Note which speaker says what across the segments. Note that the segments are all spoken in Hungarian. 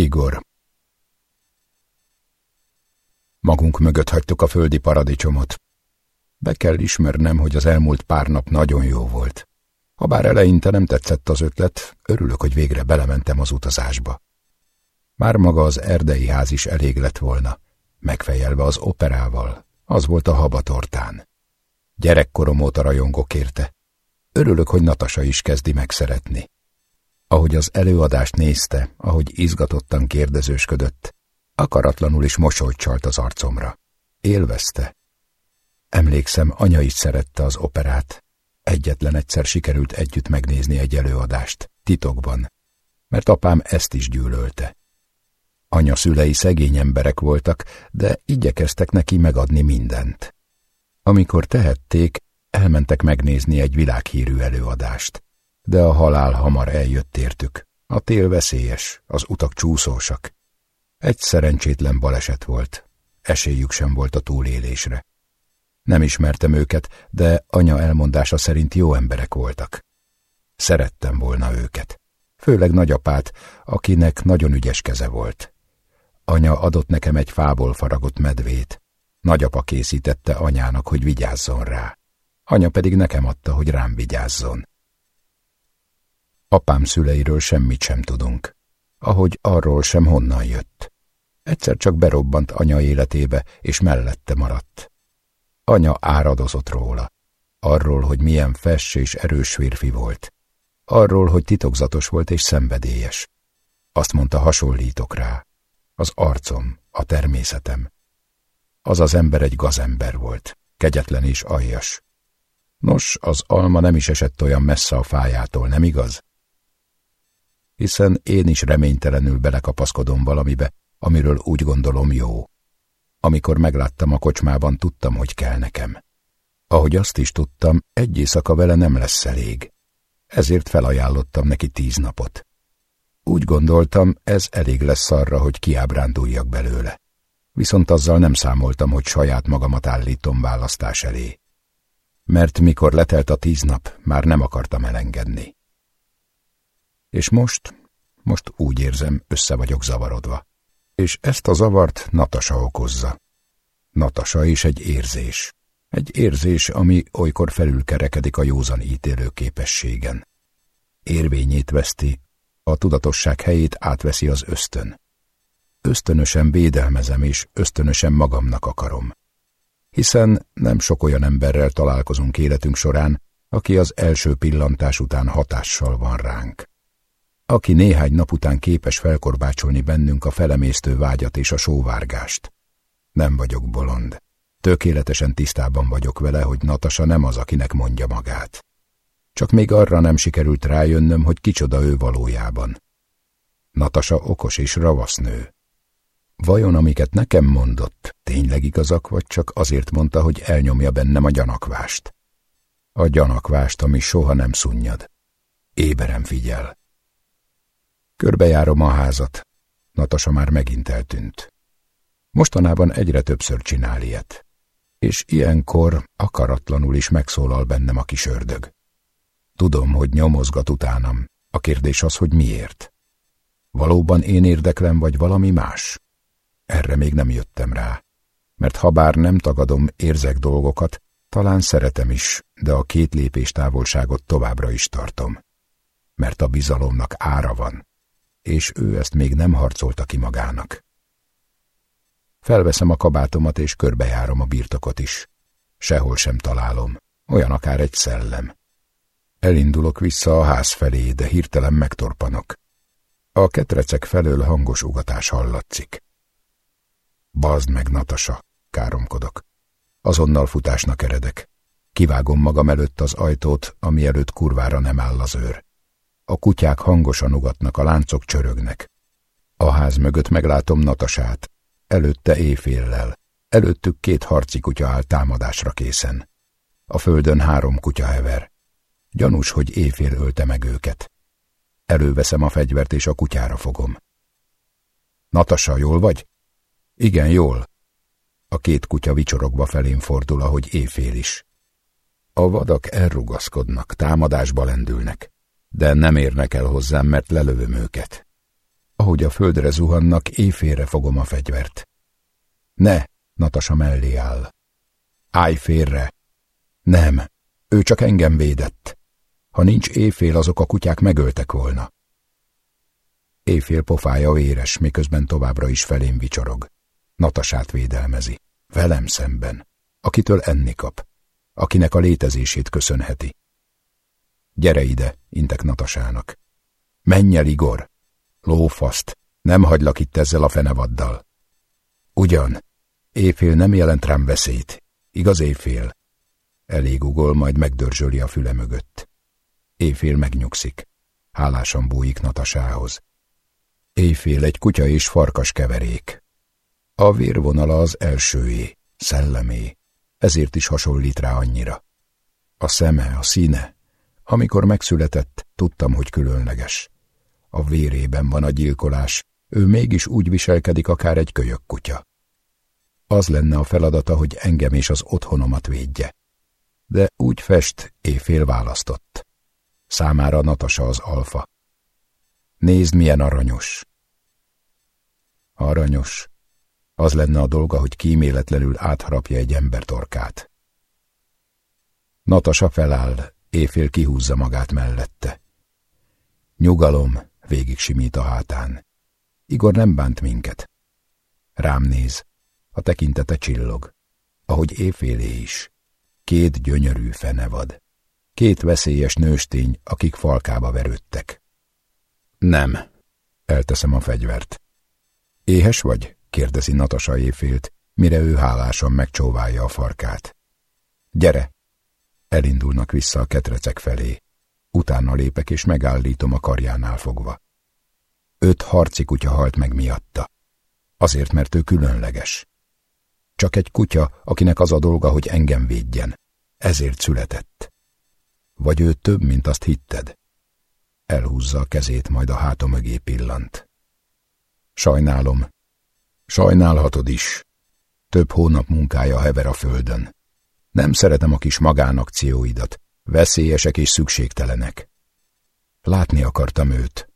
Speaker 1: Igor Magunk mögött hagytuk a földi paradicsomot. Be kell ismernem, hogy az elmúlt pár nap nagyon jó volt. Habár eleinte nem tetszett az ötlet, örülök, hogy végre belementem az utazásba. Már maga az erdei ház is elég lett volna, megfejelve az operával, az volt a habatortán. Gyerekkorom óta rajongok érte. Örülök, hogy Natasa is kezdi megszeretni. Ahogy az előadást nézte, ahogy izgatottan kérdezősködött, akaratlanul is mosolyt csalt az arcomra. Élvezte. Emlékszem, anya is szerette az operát. Egyetlen egyszer sikerült együtt megnézni egy előadást, titokban, mert apám ezt is gyűlölte. Anya szülei szegény emberek voltak, de igyekeztek neki megadni mindent. Amikor tehették, elmentek megnézni egy világhírű előadást. De a halál hamar eljött értük. A tél veszélyes, az utak csúszósak. Egy szerencsétlen baleset volt. Esélyük sem volt a túlélésre. Nem ismertem őket, de anya elmondása szerint jó emberek voltak. Szerettem volna őket. Főleg nagyapát, akinek nagyon ügyes keze volt. Anya adott nekem egy fából faragott medvét. Nagyapa készítette anyának, hogy vigyázzon rá. Anya pedig nekem adta, hogy rám vigyázzon. Apám szüleiről semmit sem tudunk, ahogy arról sem honnan jött. Egyszer csak berobbant anya életébe, és mellette maradt. Anya áradozott róla. Arról, hogy milyen fess és erős férfi volt. Arról, hogy titokzatos volt és szenvedélyes. Azt mondta, hasonlítok rá. Az arcom, a természetem. Az az ember egy gazember volt, kegyetlen és aljas. Nos, az alma nem is esett olyan messze a fájától, nem igaz? Hiszen én is reménytelenül belekapaszkodom valamibe, amiről úgy gondolom jó. Amikor megláttam a kocsmában, tudtam, hogy kell nekem. Ahogy azt is tudtam, egy éjszaka vele nem lesz elég. Ezért felajánlottam neki tíz napot. Úgy gondoltam, ez elég lesz arra, hogy kiábránduljak belőle. Viszont azzal nem számoltam, hogy saját magamat állítom választás elé. Mert mikor letelt a tíz nap, már nem akartam elengedni. És most, most úgy érzem, össze vagyok zavarodva. És ezt a zavart Natasa okozza. Natasa is egy érzés. Egy érzés, ami olykor felülkerekedik a józan ítélő képességen. Érvényét veszti, a tudatosság helyét átveszi az ösztön. Ösztönösen védelmezem és ösztönösen magamnak akarom. Hiszen nem sok olyan emberrel találkozunk életünk során, aki az első pillantás után hatással van ránk aki néhány nap után képes felkorbácsolni bennünk a felemésztő vágyat és a sóvárgást. Nem vagyok bolond. Tökéletesen tisztában vagyok vele, hogy Natasa nem az, akinek mondja magát. Csak még arra nem sikerült rájönnöm, hogy kicsoda ő valójában. Natasa okos és ravasz nő. Vajon amiket nekem mondott, tényleg igazak, vagy csak azért mondta, hogy elnyomja bennem a gyanakvást? A gyanakvást, ami soha nem szunnyad. Éberen figyel. Körbejárom a házat. Natasa már megint eltűnt. Mostanában egyre többször csinál ilyet. És ilyenkor akaratlanul is megszólal bennem a kis ördög. Tudom, hogy nyomozgat utánam. A kérdés az, hogy miért. Valóban én érdeklem, vagy valami más? Erre még nem jöttem rá. Mert ha bár nem tagadom, érzek dolgokat, talán szeretem is, de a két lépés távolságot továbbra is tartom. Mert a bizalomnak ára van és ő ezt még nem harcolta ki magának. Felveszem a kabátomat, és körbejárom a birtokot is. Sehol sem találom, olyan akár egy szellem. Elindulok vissza a ház felé, de hirtelen megtorpanok. A ketrecek felől hangos ugatás hallatszik. Bazd meg, Natasa, káromkodok. Azonnal futásnak eredek. Kivágom magam előtt az ajtót, ami előtt kurvára nem áll az őr. A kutyák hangosan ugatnak, a láncok csörögnek. A ház mögött meglátom Natasát, előtte éjféllel. Előttük két harci kutya áll támadásra készen. A földön három kutya hever. Gyanús, hogy éjfél ölte meg őket. Előveszem a fegyvert és a kutyára fogom. Natasa, jól vagy? Igen, jól. A két kutya vicsorogva felén fordul, ahogy éjfél is. A vadak elrugaszkodnak, támadásba lendülnek de nem érnek el hozzám, mert lelövöm őket. Ahogy a földre zuhannak, éjfélre fogom a fegyvert. Ne, Natasa mellé áll. Állj félre! Nem, ő csak engem védett. Ha nincs éjfél, azok a kutyák megöltek volna. Éjfél pofája éres, miközben továbbra is felém vicsorog. Natasát védelmezi. Velem szemben. Akitől enni kap. Akinek a létezését köszönheti. Gyere ide, intek Natasának. Menj el, Igor! Lófaszt, nem hagylak itt ezzel a fenevaddal. Ugyan, éjfél nem jelent rám veszélyt. Igaz éjfél? Elég ugol, majd megdörzsöli a füle mögött. Éjfél megnyugszik. Hálásan bújik Natasához. Éjfél egy kutya és farkas keverék. A vérvonala az elsőé, szellemé, ezért is hasonlít rá annyira. A szeme, a színe. Amikor megszületett, tudtam, hogy különleges. A vérében van a gyilkolás, ő mégis úgy viselkedik akár egy kölyök kutya. Az lenne a feladata, hogy engem és az otthonomat védje. De úgy fest, éjfél választott. Számára Natasa az alfa. Nézd, milyen aranyos. Aranyos. Az lenne a dolga, hogy kíméletlenül átharapja egy ember torkát. Natasa feláll, éjfél kihúzza magát mellette. Nyugalom, végig simít a hátán. Igor nem bánt minket. Rám néz, a tekintete csillog, ahogy éjfélé is. Két gyönyörű fenevad. Két veszélyes nőstény, akik falkába verődtek. Nem. Elteszem a fegyvert. Éhes vagy? kérdezi Natasa éjfélt, mire ő hálásan megcsóválja a farkát. Gyere! Elindulnak vissza a ketrecek felé. Utána lépek és megállítom a karjánál fogva. Öt harci kutya halt meg miatta. Azért, mert ő különleges. Csak egy kutya, akinek az a dolga, hogy engem védjen. Ezért született. Vagy ő több, mint azt hitted? Elhúzza a kezét, majd a háta mögé pillant. Sajnálom. Sajnálhatod is. Több hónap munkája hever a földön. Nem szeretem a kis magánakcióidat. Veszélyesek és szükségtelenek. Látni akartam őt.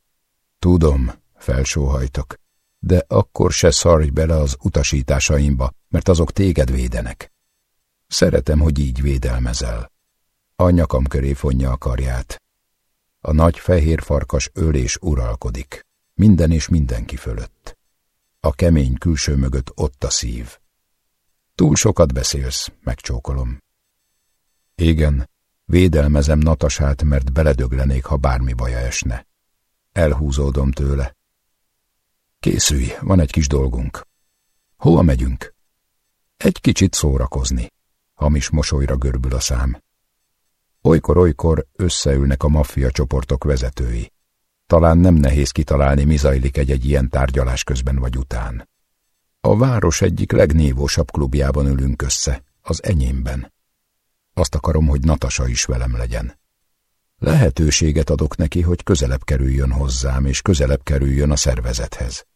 Speaker 1: Tudom, felsóhajtok, de akkor se szarj bele az utasításaimba, mert azok téged védenek. Szeretem, hogy így védelmezel. A nyakam köré fonja a karját. A nagy fehér farkas öl és uralkodik, minden és mindenki fölött. A kemény külső mögött ott a szív. Túl sokat beszélsz, megcsókolom. Igen, védelmezem Natasát, mert beledöglenék, ha bármi baja esne. Elhúzódom tőle. Készülj, van egy kis dolgunk. Hova megyünk? Egy kicsit szórakozni. Hamis mosolyra görbül a szám. Olykor-olykor összeülnek a maffia csoportok vezetői. Talán nem nehéz kitalálni, mi zajlik egy-egy ilyen tárgyalás közben vagy után. A város egyik legnívósabb klubjában ülünk össze, az enyémben. Azt akarom, hogy Natasa is velem legyen. Lehetőséget adok neki, hogy közelebb kerüljön hozzám, és közelebb kerüljön a szervezethez.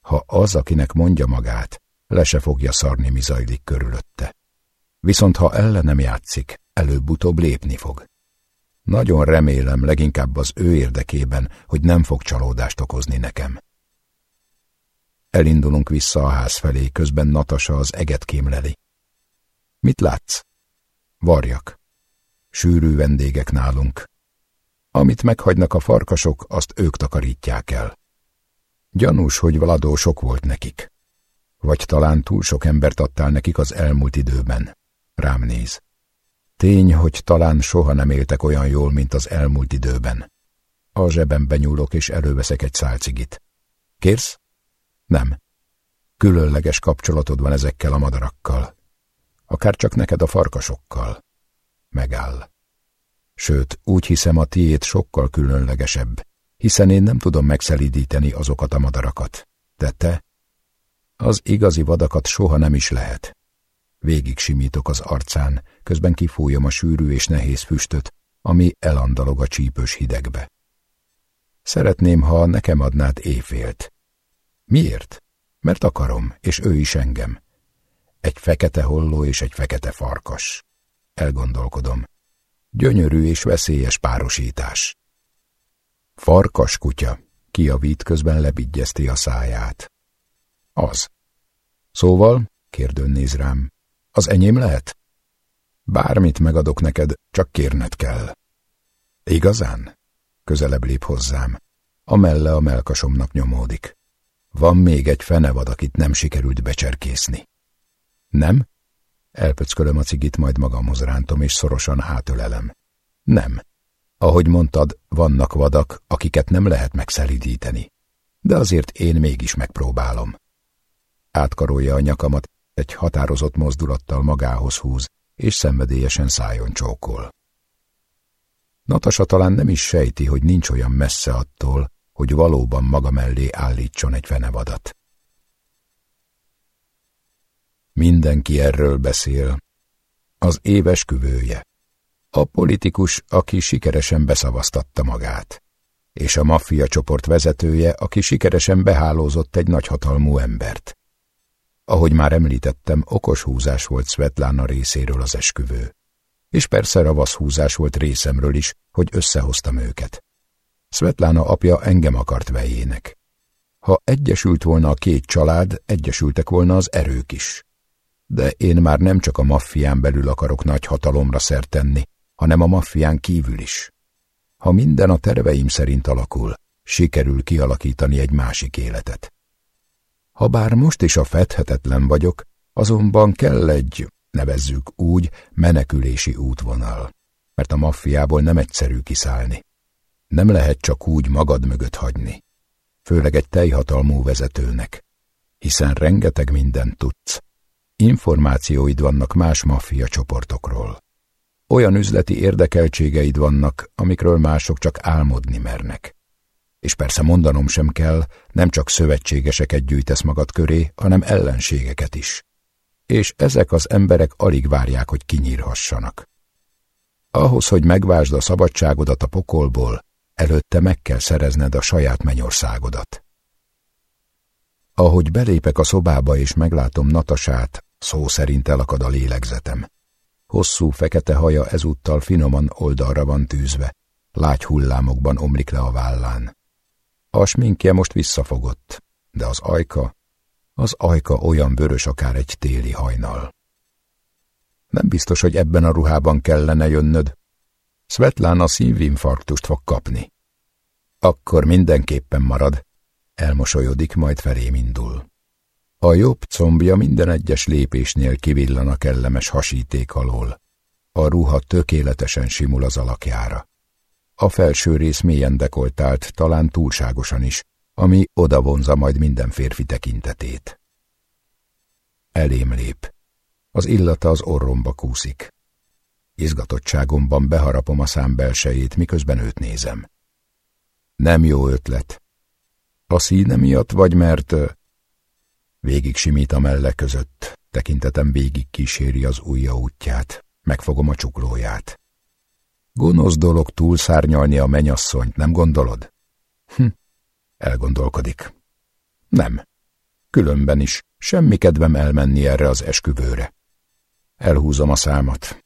Speaker 1: Ha az, akinek mondja magát, le se fogja szarni, mi zajlik körülötte. Viszont ha ellenem játszik, előbb-utóbb lépni fog. Nagyon remélem leginkább az ő érdekében, hogy nem fog csalódást okozni nekem. Elindulunk vissza a ház felé, közben Natasa az eget kémleli. Mit látsz? Varjak. Sűrű vendégek nálunk. Amit meghagynak a farkasok, azt ők takarítják el. Gyanús, hogy Vladó sok volt nekik. Vagy talán túl sok embert adtál nekik az elmúlt időben. Rám néz. Tény, hogy talán soha nem éltek olyan jól, mint az elmúlt időben. A zsebembe nyúlok, és előveszek egy szálcigit. Kérsz? Nem. Különleges kapcsolatod van ezekkel a madarakkal. Akár csak neked a farkasokkal. Megáll. Sőt, úgy hiszem a tiét sokkal különlegesebb, hiszen én nem tudom megszelídíteni azokat a madarakat. De te? Az igazi vadakat soha nem is lehet. Végig simítok az arcán, közben kifújom a sűrű és nehéz füstöt, ami elandalog a csípős hidegbe. Szeretném, ha nekem adnád éjfélt. Miért? Mert akarom, és ő is engem. Egy fekete holló és egy fekete farkas. Elgondolkodom. Gyönyörű és veszélyes párosítás. Farkas kutya, kiavít, közben lebigyezti a száját. Az. Szóval, kérdőn néz rám, az enyém lehet? Bármit megadok neked, csak kérned kell. Igazán? Közelebb lép hozzám. A melle a melkasomnak nyomódik. Van még egy fenevad, akit nem sikerült becserkészni. Nem? Elpöckölöm a cigit, majd magamhoz rántom, és szorosan hátölelem. Nem. Ahogy mondtad, vannak vadak, akiket nem lehet megszelidíteni. De azért én mégis megpróbálom. Átkarolja a nyakamat, egy határozott mozdulattal magához húz, és szenvedélyesen szájon csókol. Natasa talán nem is sejti, hogy nincs olyan messze attól, hogy valóban maga mellé állítson egy fenevadat. Mindenki erről beszél. Az éves küvője. A politikus, aki sikeresen beszavaztatta magát. És a maffia csoport vezetője, aki sikeresen behálózott egy nagyhatalmú embert. Ahogy már említettem, okos húzás volt Svetlána részéről az esküvő. És persze ravasz húzás volt részemről is, hogy összehoztam őket. Svetlána apja engem akart vejének. Ha egyesült volna a két család, egyesültek volna az erők is. De én már nem csak a maffián belül akarok nagy hatalomra szert tenni, hanem a maffián kívül is. Ha minden a terveim szerint alakul, sikerül kialakítani egy másik életet. Habár most is a fedhetetlen vagyok, azonban kell egy, nevezzük úgy, menekülési útvonal, mert a maffiából nem egyszerű kiszállni. Nem lehet csak úgy magad mögött hagyni, főleg egy teljhatalmú vezetőnek, hiszen rengeteg mindent tudsz. Információid vannak más maffia csoportokról. Olyan üzleti érdekeltségeid vannak, amikről mások csak álmodni mernek. És persze mondanom sem kell, nem csak szövetségeseket gyűjtesz magad köré, hanem ellenségeket is. És ezek az emberek alig várják, hogy kinyírhassanak. Ahhoz, hogy megvásd a szabadságodat a pokolból, előtte meg kell szerezned a saját mennyországodat. Ahogy belépek a szobába és meglátom Natasát, szó szerint elakad a lélegzetem. Hosszú fekete haja ezúttal finoman oldalra van tűzve, lágy hullámokban omlik le a vállán. A sminkje most visszafogott, de az ajka, az ajka olyan vörös akár egy téli hajnal. Nem biztos, hogy ebben a ruhában kellene jönnöd. Svetlana szívinfarktust fog kapni. Akkor mindenképpen marad, elmosolyodik, majd felém indul. A jobb combja minden egyes lépésnél kivillan a kellemes hasíték alól. A ruha tökéletesen simul az alakjára. A felső rész mélyen dekoltált, talán túlságosan is, ami odavonza majd minden férfi tekintetét. Elém lép. Az illata az orromba kúszik. Izgatottságomban beharapom a szám belsejét, miközben őt nézem. Nem jó ötlet. A színe miatt, vagy mert... Végig simít a melle között, tekintetem végig kíséri az ujja útját, megfogom a csuklóját. Gonosz dolog túlszárnyalni a menyasszonyt, nem gondolod? Hm, elgondolkodik. Nem. Különben is, semmi kedvem elmenni erre az esküvőre. Elhúzom a számat.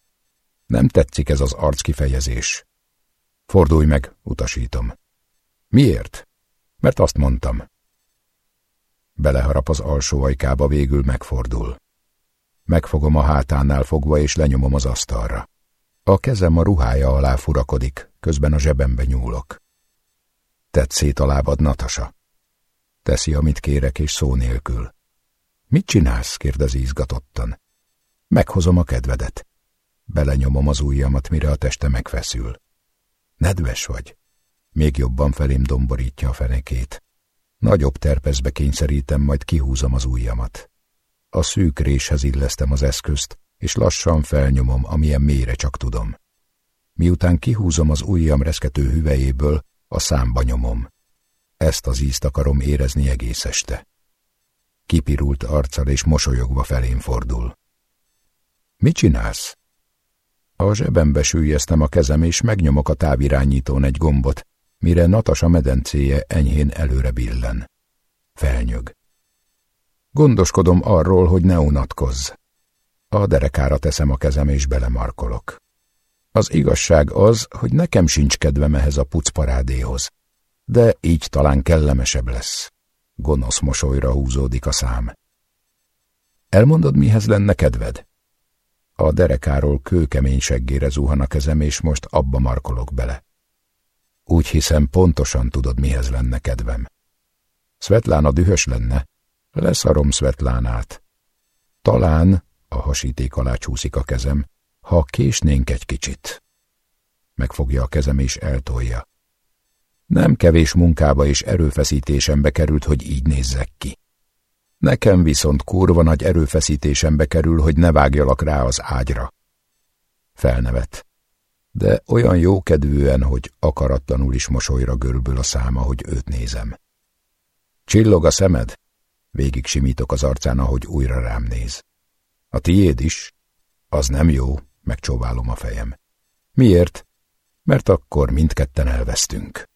Speaker 1: Nem tetszik ez az arckifejezés. Fordulj meg, utasítom. Miért? Mert azt mondtam. Beleharap az alsó ajkába, végül megfordul. Megfogom a hátánál fogva, és lenyomom az asztalra. A kezem a ruhája alá furakodik, közben a zsebembe nyúlok. Tedd szét a lábad, Natasa. Teszi, amit kérek, és szó nélkül. Mit csinálsz? kérdezi izgatottan. Meghozom a kedvedet. Belenyomom az ujjamat, mire a teste megfeszül. Nedves vagy. Még jobban felém domborítja a fenekét. Nagyobb terpezbe kényszerítem, majd kihúzom az ujjamat. A szűk réshez illesztem az eszközt, és lassan felnyomom, amilyen mélyre csak tudom. Miután kihúzom az ujjam reszkető hüvelyéből, a számba nyomom. Ezt az ízt akarom érezni egész este. Kipirult arccal és mosolyogva felén fordul. Mit csinálsz? A zsebembe sűjjeztem a kezem, és megnyomok a távirányítón egy gombot, mire Natasa medencéje enyhén előre billen. Felnyög. Gondoskodom arról, hogy ne unatkozz. A derekára teszem a kezem és belemarkolok. Az igazság az, hogy nekem sincs kedvem ehhez a pucparádéhoz. De így talán kellemesebb lesz. Gonosz mosolyra húzódik a szám. Elmondod, mihez lenne kedved? A derekáról kőkemény seggére zuhan a kezem, és most abba markolok bele. Úgy hiszem, pontosan tudod, mihez lenne kedvem. Szvetlána dühös lenne. Leszarom Svetlánát. Talán, a hasíték alá csúszik a kezem, ha késnénk egy kicsit. Megfogja a kezem és eltolja. Nem kevés munkába és erőfeszítésembe került, hogy így nézzek ki. Nekem viszont kurva nagy erőfeszítésembe kerül, hogy ne vágjalak rá az ágyra. Felnevet, de olyan jókedvűen, hogy akaratlanul is mosolyra görbül a száma, hogy őt nézem. Csillog a szemed? Végig simítok az arcán, ahogy újra rám néz. A tiéd is? Az nem jó, megcsóválom a fejem. Miért? Mert akkor mindketten elvesztünk.